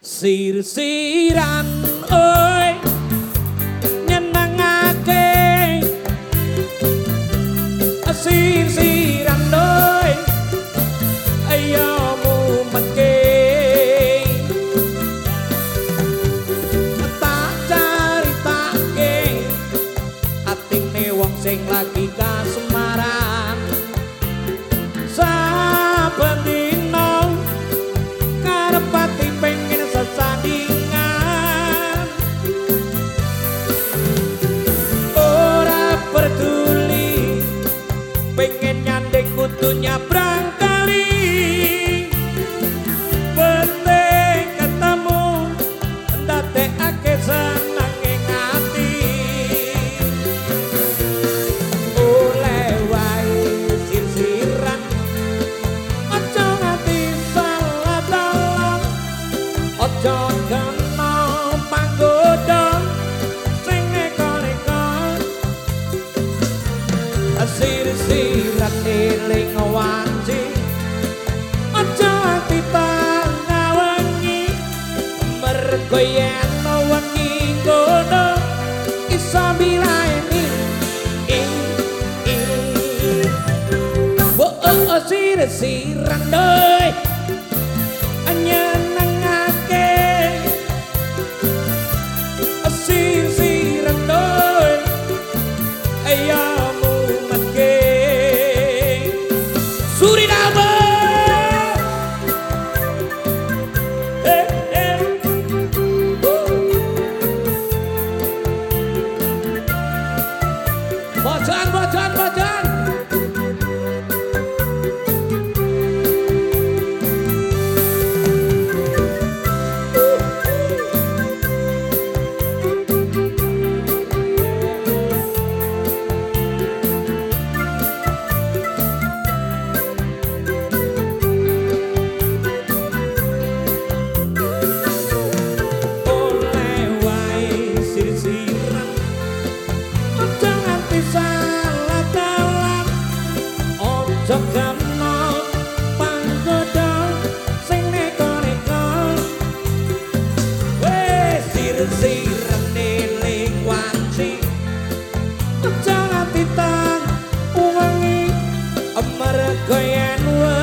sir-siran oi nyenengake sir-siran oi ayo mumetke. Tak caritake atine wong sing lagi pengen nyandek kudu nyabrang kali. Penting ketemu ndadekake seneng ing ati oleh wae sisiran aja nganti salah dalam. Aja eling wanci aja nganti tengah wengi mergo yen wengi ngono iso bilaeni ing ing. Wo oh oh sir siran Goiano